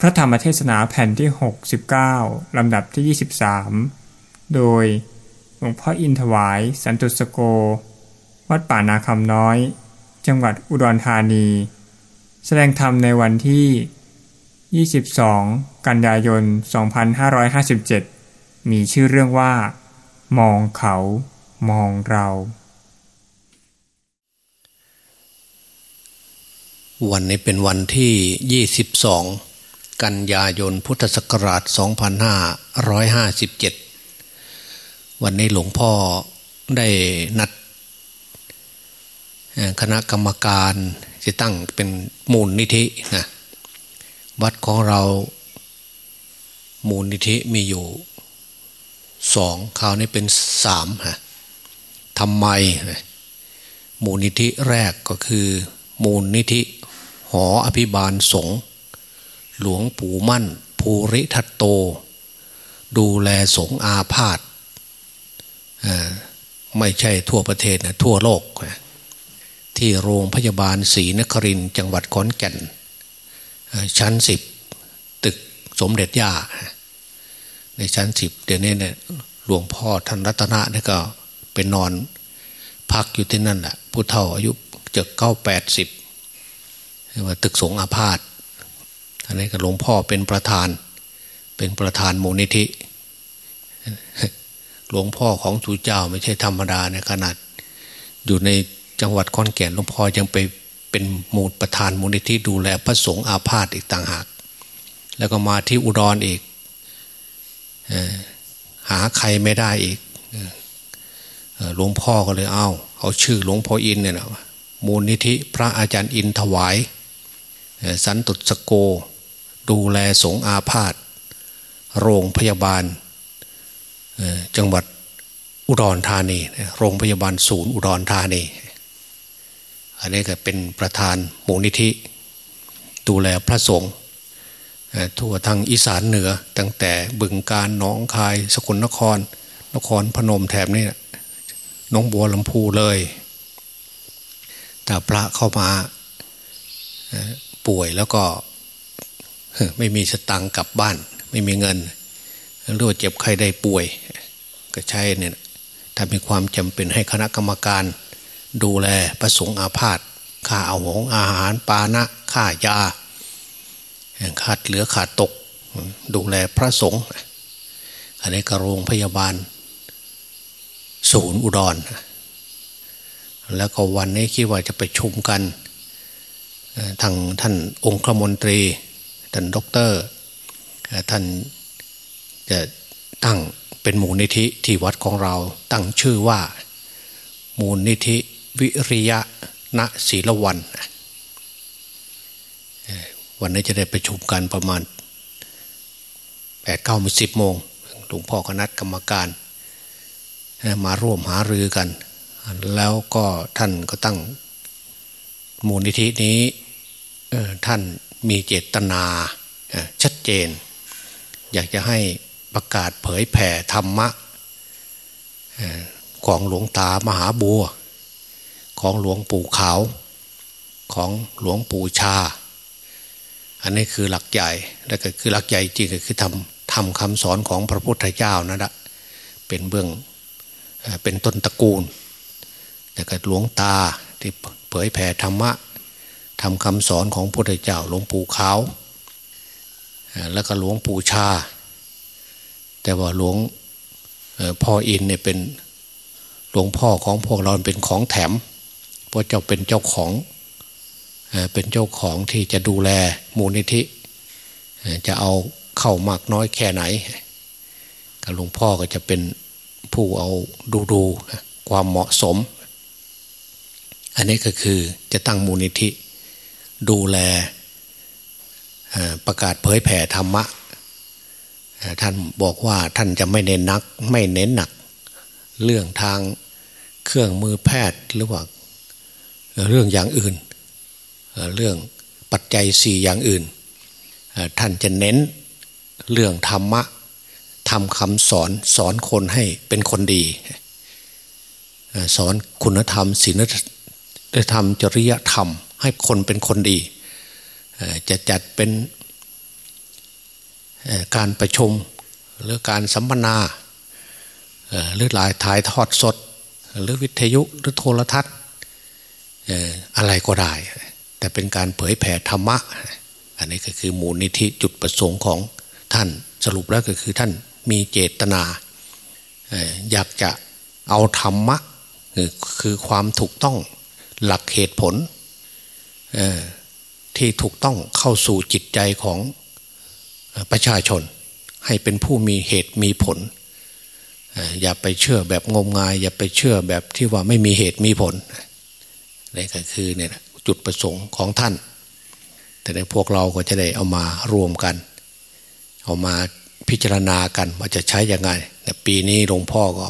พระธรรมเทศนาแผ่นที่ 69 ลำดับที่ 23 โดยหลวงพ่ออินถวาย สันตุสโก วัดป่านาคำน้อย จังหวัดอุดรธานี แสดงธรรมในวันที่ 22 กันยายน 2557 มีชื่อเรื่องว่า มองเขามองเรา วันนี้เป็นวันที่ 22 กันยายนพุทธศักราช 2557 วันนี้หลวงพ่อได้นัดคณะกรรมการจะตั้งเป็นมูลนิธินะวัดของเรามูลนิธิมีอยู่สองคราวนี้เป็นสามฮะทำไม มูลนิธิแรกก็คือ มูลนิธิหออภิบาลสงฆ์ หลวงปู่มั่น ภูริทัตโต ดูแลสงอาพาธไม่ใช่ทั่วประเทศนะทั่วโลก ที่โรงพยาบาลศรีนครินจังหวัดขอนแก่น ชั้นสิบตึกสมเด็จย่า ในชั้นสิบเดี๋ยวนี้เนี่ยหลวงพ่อท่านรัตนะนี่ก็เป็นนอนพักอยู่ที่นั่นแหละผู้เฒ่าอายุเจ็ดเก้าแปดสิบว่าตึกสงอาพาธ อันนี้ก็หลวงพ่อเป็นประธาน เป็นประธานมูลนิธิ หลวงพ่อของสุเจ้าไม่ใช่ธรรมดาเนี่ยขนาด อยู่ในจังหวัดขอนแก่นหลวงพ่อยังไปเป็นมูลประธานมูลนิธิดูแลพระสงฆ์อาพาธอีกต่างหาก แล้วก็มาที่อุดรออีกหาใครไม่ได้อีกหลวงพ่อก็เลยเอาเอาชื่อหลวงพ่ออินเนี่ยนะมูลนิธิพระอาจารย์อินถวาย สันตุสโก ดูแลสงอาพาธโรงพยาบาลจังหวัดอุดรธานี โรงพยาบาลศูนย์อุดรธานี อันนี้ก็เป็นประธานมูลนิธิ ดูแลพระสงฆ์ทั่วทางอีสานเหนือตั้งแต่บึงการน้องคาย สกลนคร นครพนมแถบนี้น้องบัวลำพูเลย แต่พระเข้ามาป่วยแล้วก็ ไม่มีสตังกลับบ้าน ไม่มีเงินหรือว่าเจ็บใครได้ป่วย ก็ใช้เนี่ยถ้ามีความจำเป็นให้คณะกรรมการ ดูแลประสงค์อาพาธค่าเอาหงอาหารปานะค่ายาขาดเหลือขาดตก ดูแลพระสงฆ์อันนี้ก็โรงพยาบาล ศูนย์อุดร แล้วก็วันนี้คิดว่าจะไปชุมกันทางท่านองค์คมนตรี ท่านด็อกเตอร์ท่านจะตั้งเป็นมูลนิธิที่วัดของเราตั้งชื่อว่า มูลนิธิวิริยะณศีลวัน วันนี้จะได้ประชุมกันประมาณแปดเก้าสิบโมงหลวงพ่อคณะกรรมการ มาร่วมหารือกัน แล้วก็ท่านก็ตั้งมูลนิธินี้ท่าน มีเจตนาชัดเจน อยากจะให้ประกาศเผยแผ่ธรรมะของหลวงตามหาบัว ของหลวงปู่ขาว ของหลวงปู่ชา อันนี้คือหลักใหญ่แล้วก็คือหลักใหญ่จริงก็คือทำทำคำสอนของพระพุทธเจ้านั่นแหละเป็นเบื้องเป็นต้นตระกูล แต่ก็หลวงตาที่เผยแผ่ธรรมะ ทำคำสอนของพระพุทธเจ้าหลวงปู่ขาว แล้วก็หลวงปู่ชา แต่ว่าหลวงพ่ออินเนี่ยเป็นหลวงพ่อของพวกเราเป็นของแถมพระเจ้าเป็นเจ้าของเป็นเจ้าของที่จะดูแลมูลนิธิ จะเอาเข้ามากน้อยแค่ไหนกับหลวงพ่อก็จะเป็นผู้เอาดูดูความเหมาะสม อันนี้ก็คือจะตั้งมูลนิธิ ดูแลประกาศเผยแผ่ธรรมะท่านบอกว่าท่านจะไม่เน้นนักไม่เน้นหนัก เรื่องทางเครื่องมือแพทย์หรือว่าเรื่องอย่างอื่น เรื่องปัจจัยสี่อย่างอื่น ท่านจะเน้นเรื่องธรรมะทำคำสอนสอนคนให้เป็นคนดี สอนคุณธรรมศีลธรรมจริยธรรม ให้คนเป็นคนดี จะจัดเป็นการประชุมหรือการสัมมนาหรือหลายถ่ายทอดสด หรือวิทยุหรือโทรทัศน์อะไรก็ได้ แต่เป็นการเผยแผ่ธรรมะ อันนี้ก็คือมูลนิธิจุดประสงค์ของท่านสรุปแล้วก็คือท่านมีเจตนา อยากจะเอาธรรมะ คือความถูกต้องหลักเหตุผล ที่ถูกต้องเข้าสู่จิตใจของประชาชน ให้เป็นผู้มีเหตุมีผล อย่าไปเชื่อแบบงมงาย อย่าไปเชื่อแบบที่ว่าไม่มีเหตุมีผลนี่ก็คือเนี่ยจุดประสงค์ของท่าน แต่ในพวกเราก็จะได้เอามารวมกัน เอามาพิจารณากันว่าจะใช้ยังไงปีนี้หลวงพ่อก็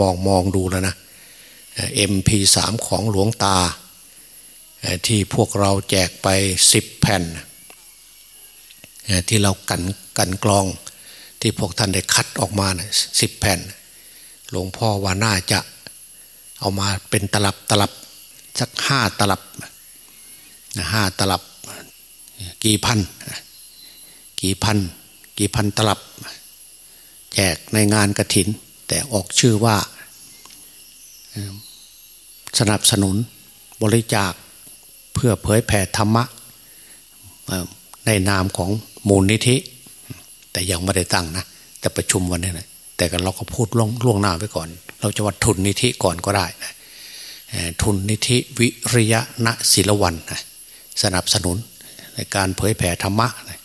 มองมองดูแล้วนะ MP3 ของหลวงตา ที่พวกเราแจกไปสิบแผ่น ที่เรากันกันกรองที่พวกท่านได้คัดออกมาสิบแผ่น หลวงพ่อว่าน่าจะเอามาเป็นตลับตลับสักห้าตลับห้าตลับกี่พัน กี่พัน กี่พันตลับ แจกในงานกระถิน แต่ออกชื่อว่าสนับสนุนบริจาค พื่อเผยแผ่ธรรมะในนามของมูลนิธิ แต่ยังไม่ได้ตั้งนะ แต่ประชุมวันนี้นะแต่กันเราก็พูดล่วงลวงหน้าไว้ก่อน เราจะวัดทุนนิธิก่อนก็ได้นะทุนนิธิวิริยะณศิลวันนะสนับสนุนในการเผยแผ่ธรรมะนะ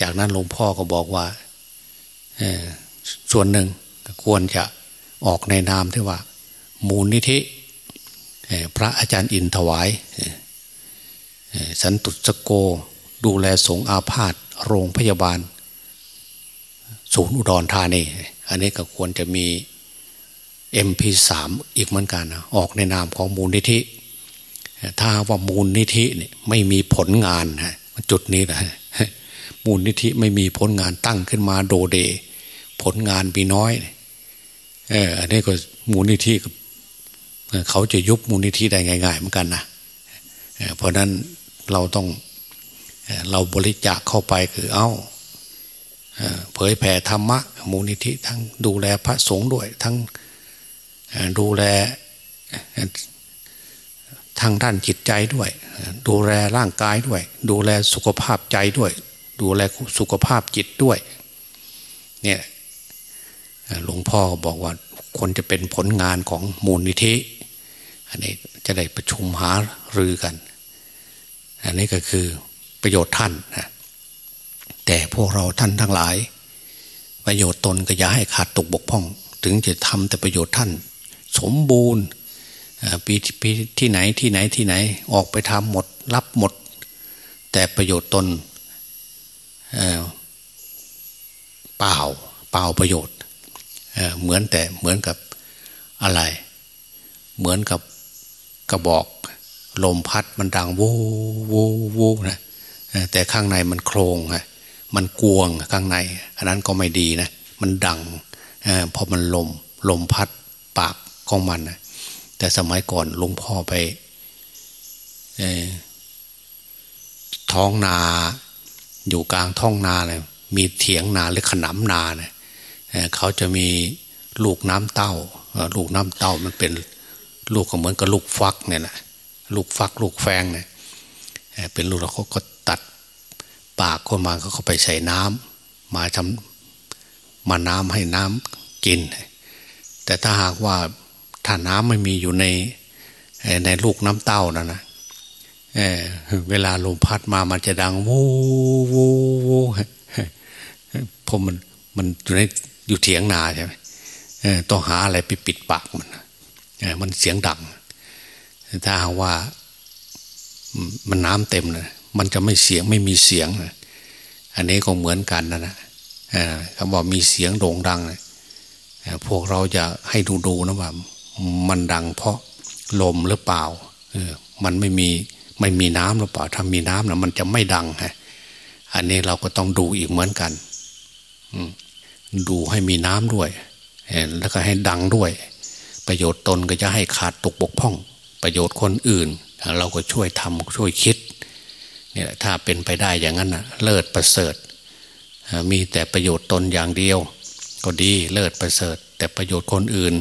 จากนั้นหลวงพ่อก็บอกว่าส่วนหนึ่งควรจะออกในนามที่ว่า มูลนิธิ พระอาจารย์อินถวาย สันตุสโกดูแลสงอาพาธโรงพยาบาล ศูนย์อุดรธานี อันนี้ก็ควรจะมี MP3 อีกเหมือนกันนะออกในนามของมูลนิธิ ถ้าว่ามูลนิธิเนี่ยไม่มีผลงานนะจุดนี้แหละมูลนิธิไม่มีผลงานตั้งขึ้นมาโดเด ผลงานมีน้อย เอออันนี้ก็มูลนิธิ เขาจะยุบมูลนิธิได้ง่าย ๆ เหมือนกันนะเพราะนั้นเราต้องเราบริจาคเข้าไปคือเอา้าเผยแผ่ธรรมะมูลนิธิทั้งดูแลพระสงฆ์ด้วย ทั้งดูแลทางด้านจิตใจด้วย ดูแลร่างกายด้วย ดูแลสุขภาพใจด้วย ดูแลสุขภาพจิตด้วยเนี่ยหลวงพ่อบอกว่าคนจะเป็นผลงานของมูลนิธิ อันนี้จะได้ประชุมหารือกัน อันนี้ก็คือประโยชน์ท่านนะแต่พวกเราท่านทั้งหลาย ประโยชน์ตนก็อย่าให้ขาดตกบกพร่อง ถึงจะทำแต่ประโยชน์ท่าน สมบูรณ์ปีปีที่ไหนที่ไหนที่ไหนออกไปทำหมด รับหมด แต่ประโยชน์ตนเปล่าเปล่าประโยชน์เหมือนแต่เหมือนกับอะไร เหมือนกับ กระบอก ลมพัดมันดังวูวูวูนะแต่ข้างในมันโครงะมันกวงข้างใน อันนั้นก็ไม่ดีนะ มันดังพราะมันลมลมพัดปากของมันนะแต่สมัยก่อนหลวงพ่อไปท้องนา อยู่กลางท้องนาเลยมีเถียงนาหรือขนำนาเนะเขาจะมีลูกน้ำเต้า ลูกน้ำเต้ามันเป็น ลูกก็เหมือนกับลูกฟักเนี่ยนะลูกฟักลูกแฟงเนี่ยเป็นลูกแล้วเขาก็ตัดปากเข้ามาเขาก็ไปใส่น้ำมาทำมาน้ำให้น้ำกิน แต่ถ้าหากว่าถ้าน้ำไม่มีอยู่ในในลูกน้ำเต้านั่นนะเเวลาลมพัดมามันจะดังวูวูวูพอมันมันอยู่ในอยู่เถียงนาใช่ไหมต้องหาอะไรไปปิดปากมัน มันเสียงดัง ถ้าหากว่ามันน้ำเต็มเลยมันจะไม่เสียงไม่มีเสียงอันนี้ก็เหมือนกันนะนะคำว่ามีเสียงโด่งดังพวกเราจะให้ดูดูนะว่า มันดังเพราะลมหรือเปล่ามันไม่มีไม่มีน้ำหรือเปล่า ถ้ามีน้ำนะมันจะไม่ดังฮะอันนี้เราก็ต้องดูอีกเหมือนกันดูให้มีน้ำด้วยแล้วก็ให้ดังด้วย ประโยชน์ตนก็จะให้ขาดตกบกพร่อง ประโยชน์คนอื่น เราก็ช่วยทำช่วยคิดนี่แหละถ้าเป็นไปได้อย่างนั้นนะเลิศประเสริฐ มีแต่ประโยชน์ตนอย่างเดียว ก็ดีเลิศประเสริฐ แต่ประโยชน์คนอื่น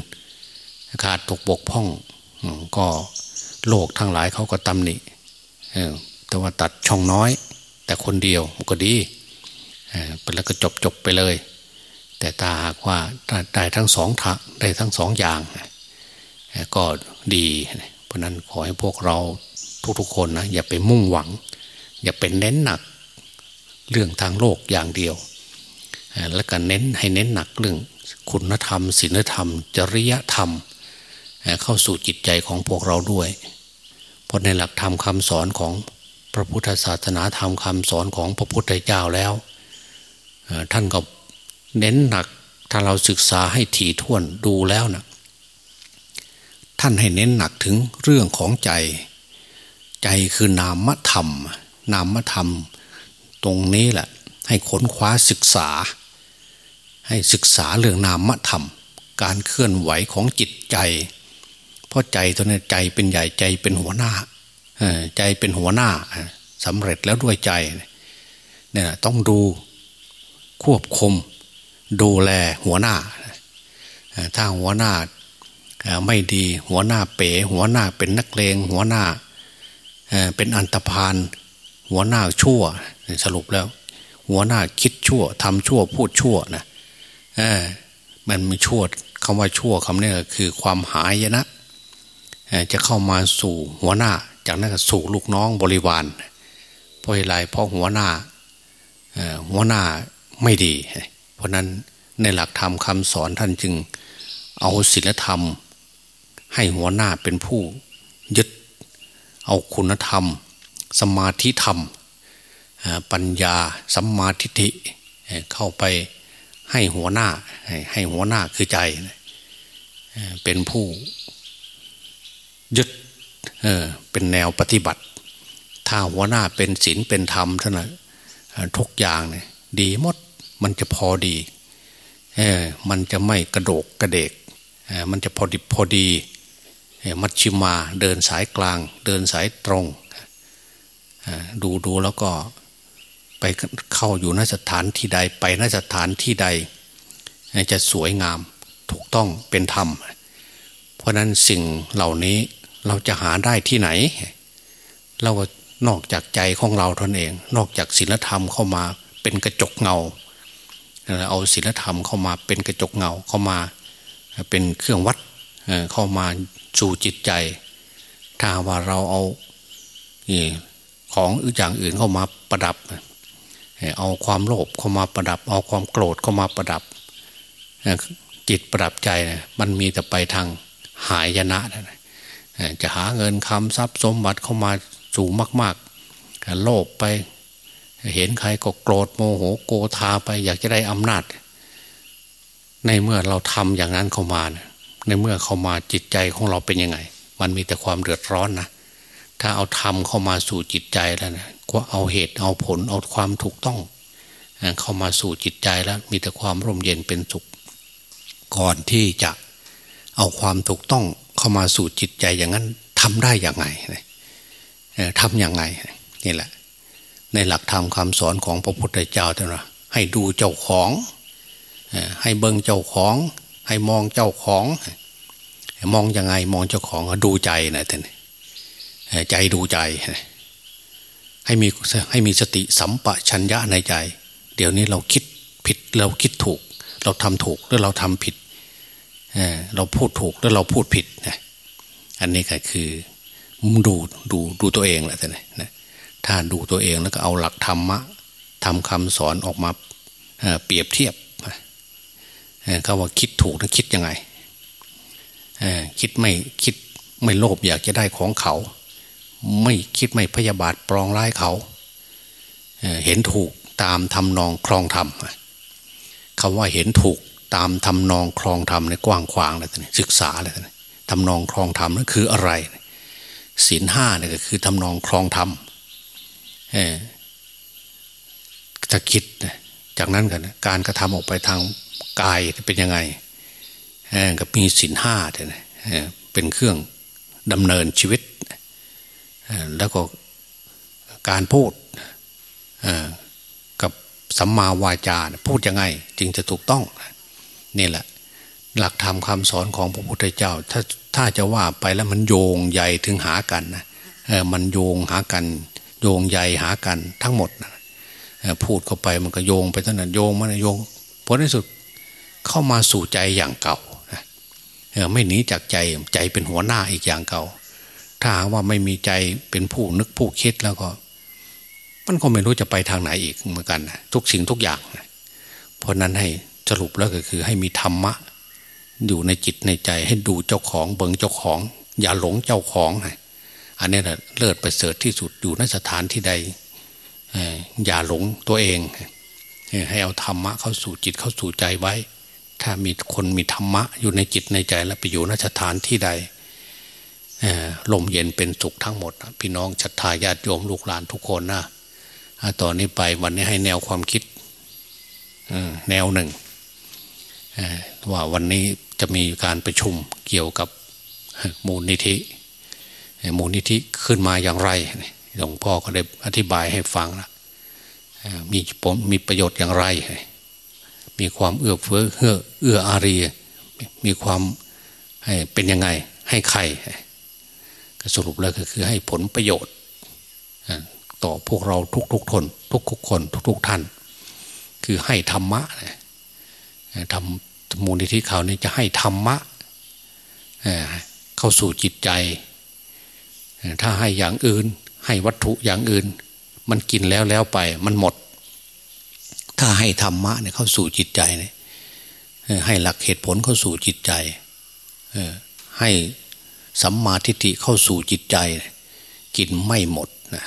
ขาดตกบกพร่อง ก็โลกทั้งหลายเขาก็ตำหนิแต่ว่าตัดช่องน้อย แต่คนเดียวก็ดีแล้วก็จบจบไปเลย แต่ถ้าหากว่าได้ทั้งสองทางได้ทั้งสองอย่าง ก็ดี เพราะนั้นขอให้พวกเราทุกๆคนนะอย่าไปมุ่งหวัง อย่าเป็นเน้นหนักเรื่องทางโลกอย่างเดียว แล้วก็เน้นให้เน้นหนักเรื่องคุณธรรมศีลธรรม จริยธรรม เข้าสู่จิตใจของพวกเราด้วย เพราะในหลักธรรมคำสอนของพระพุทธศาสนาธรรมคำสอนของพระพุทธเจ้าแล้ว ท่านก็เน้นหนักถ้าเราศึกษาให้ถี่ถ้วนดูแล้วนะ ท่านให้เน้นหนักถึงเรื่องของใจ ใจคือนามธรรม นามธรรม ตรงนี้แหละ ให้ค้นคว้าศึกษา ให้ศึกษาเรื่องนามธรรม การเคลื่อนไหวของจิตใจ เพราะใจตัวนี้ใจเป็นใหญ่ใจเป็นหัวหน้าใจเป็นหัวหน้าสำเร็จแล้วด้วยใจเนี่ยต้องดูควบคุมดูแลหัวหน้า ถ้าหัวหน้า ไม่ดีหัวหน้าเป๋หัวหน้าเป็นนักเลงหัวหน้าเป็นอันตรพานหัวหน้าชั่วสรุปแล้ว หัวหน้าคิดชั่วทำชั่วพูดชั่วนะมันมีชั่วคำว่าชั่วคำนี้คือความหายนะจะเข้ามาสู่หัวหน้า จากนั้นก็สู่ลูกน้องบริวารเพราะอะไรเพราะหัวหน้าหัวหน้าไม่ดี เพราะนั้นในหลักธรรมคำสอนท่านจึงเอาศีลธรรม ให้หัวหน้าเป็นผู้ยึดเอาคุณธรรม สมาธิธรรม ปัญญาสัมมาทิฏฐิเข้าไปให้หัวหน้าให้หัวหน้าคือใจ เป็นผู้ยึดเป็นแนวปฏิบัติ ถ้าหัวหน้าเป็นศีลเป็นธรรมเท่านั้นทุกอย่างเนี่ยดีหมดมันจะพอดีมันจะไม่กระโดกกระเดกมันจะพอดิบพอดี มัชชิมาเดินสายกลาง เดินสายตรง ดูดูแล้วก็ไปเข้าอยู่นสถานที่ใดไปนสถานที่ใด จะสวยงามถูกต้องเป็นธรรม เพราะนั้นสิ่งเหล่านี้เราจะหาได้ที่ไหน เราก็นอกจากใจของเราทนเอง นอกจากศีลธรรมเข้ามาเป็นกระจกเงา เอาศีลธรรมเข้ามาเป็นกระจกเงาเข้ามาเป็นเครื่องวัดเข้ามา สู่จิตใจ ถ้าว่าเราเอาของอย่างอื่นเข้ามาประดับ เอาความโลภเข้ามาประดับ เอาความโกรธเข้ามาประดับ จิตประดับใจมันมีแต่ไปทางหายยนะจะหาเงินคำทรัพย์สมบัติเข้ามาสูงมาก ๆ โลภไปเห็นใครก็โกรธโมโหโกธาไปอยากจะได้อำนาจ ในเมื่อเราทำอย่างนั้นเข้ามานะ ในเมื่อเข้ามาจิตใจของเราเป็นยังไง มันมีแต่ความเดือดร้อนนะถ้าเอาธรรมเข้ามาสู่จิตใจแล้วนะก็เอาเหตุเอาผลเอาความถูกต้อง เข้ามาสู่จิตใจแล้ว มีแต่ความร่มเย็นเป็นสุข ก่อนที่จะเอาความถูกต้องเข้ามาสู่จิตใจอย่างนั้นทำได้อย่างไงทำอย่างไงนี่แหละ ในหลักธรรมคำสอนของพระพุทธเจ้าท่านว่าให้ดูเจ้าของให้เบิ่งเจ้าของ ให้มองเจ้าของมองยังไงมองเจ้าของดูใจนะท่านใจดูใจ ให้มีให้มีสติสัมปชัญญะในใจ เดี๋ยวนี้เราคิดผิดเราคิดถูก เราทำถูกหรือเราทำผิดเราพูดถูกหรือเราพูดผิดนะอันนี้ก็คือดูดูดูตัวเองแหละท่านนะถ้าดูตัวเองแล้วก็เอาหลักธรรมะทำคำสอนออกมาเปรียบเทียบ เขาว่าคิดถูกนะคิดยังไงคิดไม่คิดไม่โลภอยากจะได้ของเขา ไม่คิดไม่พยาบาทปรองร้ายเขาเห็นถูกตามทำนองคลองธรรมคำว่าเห็นถูกตามทำนองคลองธรรมในกว้างขวางเลยศึกษาเลยทำนองคลองธรรมนั่นคืออะไรศีลห้าเนี่ยก็คือทำนองคลองธรรมจะคิด จากนั้นกันการกระทำออกไปทางกายเป็นยังไงกับมีศีลห้าเป็นเครื่องดำเนินชีวิต แล้วก็การพูดกับสัมมาวาจาพูดยังไง จึงจะถูกต้องนี่แหละ หลักธรรมคำสอนของพระพุทธเจ้า ถ้าถ้าจะว่าไปแล้วมันโยงใหญ่ถึงหากันนะมันโยงหากัน โยงใหญ่หากันทั้งหมด พูดเข้าไปมันก็โยงไปตั้งแต่โยงมันโยงผลที่สุดเข้ามาสู่ใจอย่างเก่าไม่หนีจากใจใจเป็นหัวหน้าอีกอย่างเก่า ถ้าหากว่าไม่มีใจเป็นผู้นึกผู้คิดแล้วก็ มันก็ไม่รู้จะไปทางไหนอีกเหมือนกันทุกสิ่งทุกอย่างเพราะนั้นให้สรุปแล้วก็คือ ให้มีธรรมะ อยู่ในจิตในใจให้ดูเจ้าของเบิงเจ้าของ อย่าหลงเจ้าของอันนี้แหละเลิศประเสริฐที่สุดอยู่ในสถานที่ใด อย่าหลงตัวเอง ให้เอาธรรมะเข้าสู่จิตเข้าสู่ใจไว้ ถ้ามีคนมีธรรมะอยู่ในจิตในใจแล้วไปอยู่นสถานที่ใดลมเย็นเป็นสุขทั้งหมด พี่น้องศรัทาญาติโยมลูกหลานทุกคนนะต่อนนี้ไปวันนี้ให้แนวความคิดแนวหนึ่งว่าวันนี้จะมีการประชุมเกี่ยวกับมูลนิธิ มูลนิธิขึ้นมาอย่างไร หลวงพ่อก็ได้อธิบายให้ฟังนะมีผลมีประโยชน์อย่างไร มีความเอื้อเฟื้อเอื้อเอื้ออารี มีความเป็นยังไง ให้ใครสรุปแล้วก็คือให้ผลประโยชน์ต่อพวกเราทุกๆทนทุกๆคน ทุกๆท่าน คือให้ธรรมะทำมูลนิธิเขานี่จะให้ธรรมะเข้าสู่จิตใจ ถ้าให้อย่างอื่น ให้วัตถุอย่างอื่น มันกินแล้วแล้วไป มันหมด ถ้าให้ธรรมะเนี่ยเข้าสู่จิตใจเนี่ยให้หลักเหตุผลเข้าสู่จิตใจให้สัมมาทิฏฐิเข้าสู่จิตใจ กินไม่หมดนะ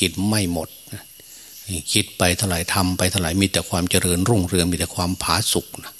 กินไม่หมดคิดไปเท่าไหร่ทำไปเท่าไหร่มีแต่ความเจริญรุ่งเรืองมีแต่ความผาสุกนะ